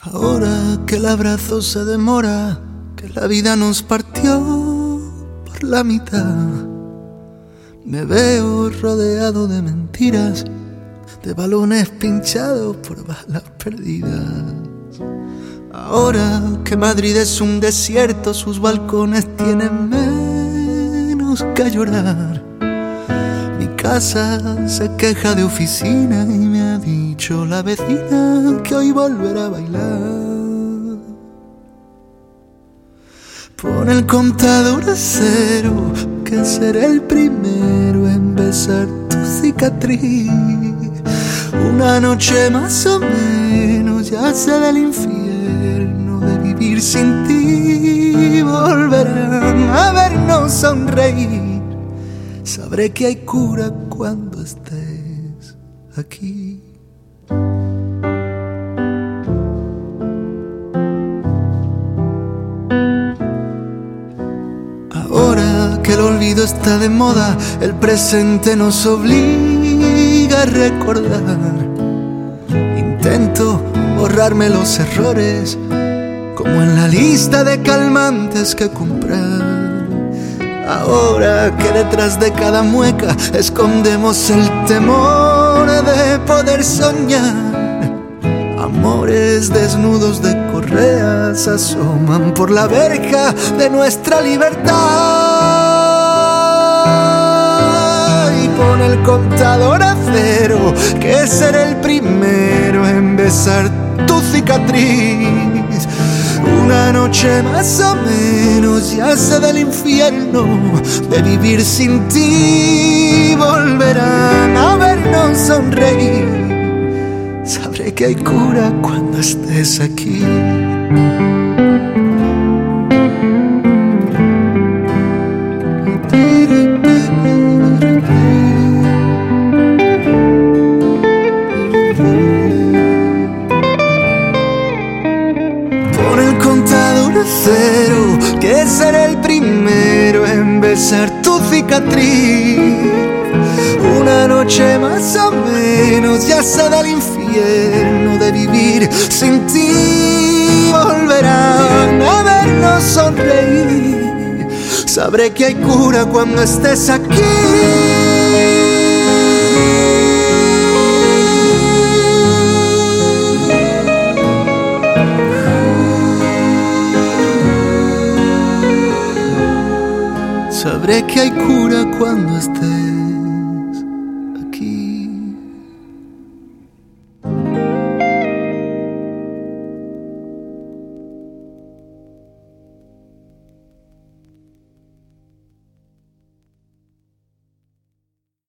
Ahora que el abrazo se demora, que la vida nos partió por la mitad, me veo rodeado de mentiras, de balones pinchados por balas perdidas. Ahora que Madrid es un desierto, sus balcones tienen menos que llorar. Casa se queja de oficina y me ha dicho la vecina que hoy volverá a bailar. Pon el contador a cero, que seré el primero en besar tu cicatriz. Una noche más o menos, ya sé del infierno de vivir sin ti. Sabré que hay cura cuando estés aquí. Ahora que el olvido está de moda, el presente nos obliga a recordar. Intento borrarme los errores, como en la lista de calmantes que comprar. Ahora que detrás de cada mueca escondemos el temor de poder soñar. Amores desnudos de correas asoman por la verja de nuestra libertad. Y pone el contador a cero, que seré el primero en besar tu cicatriz. Una noche más o menos ya sé del infierno de vivir sin ti. Volverán a vernos sonreír. Sabré que hay cura cuando estés aquí. Que seré el primero en besar tu cicatriz. Una noche más o menos ya sé del infierno de vivir sin ti. Volverán a vernos sonreír. Sabré que hay cura cuando estés aquí. Sabré que hay cura cuando estés